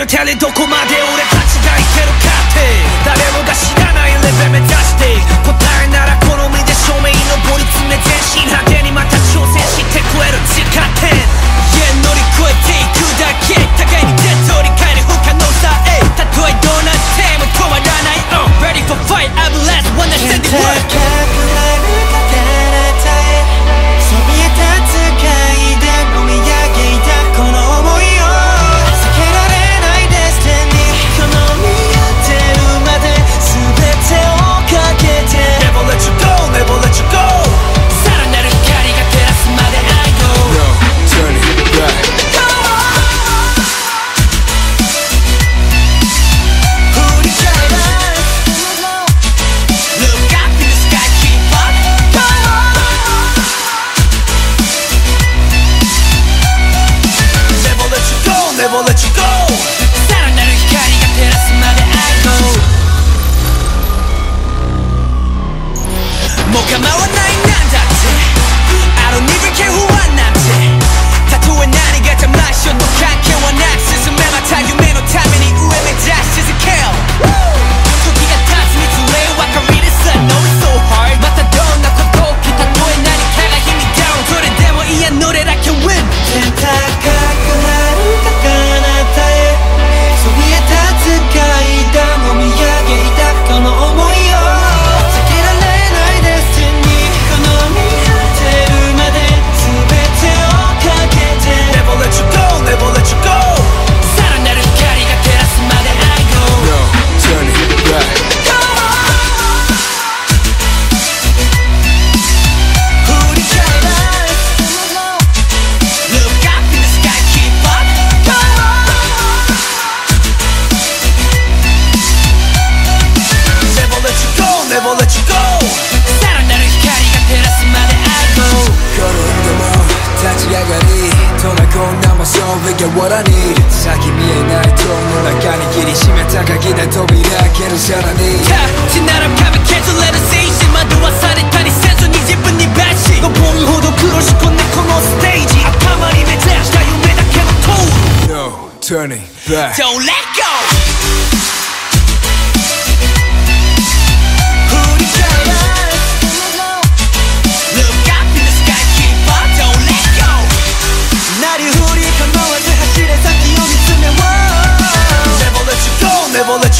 の手でどこまで俺たちがいけるかって。誰もが知らないレベル目指して答えなら only get what I need 先見えないとの中に切り締めた鍵で扉開けるさらに立ち並ぶ壁削れる精神惑わされたりせずに自分にバチ登るほど苦しくねこのステージ頭にめちゃした夢だけの通る No turning back Don't let go havalı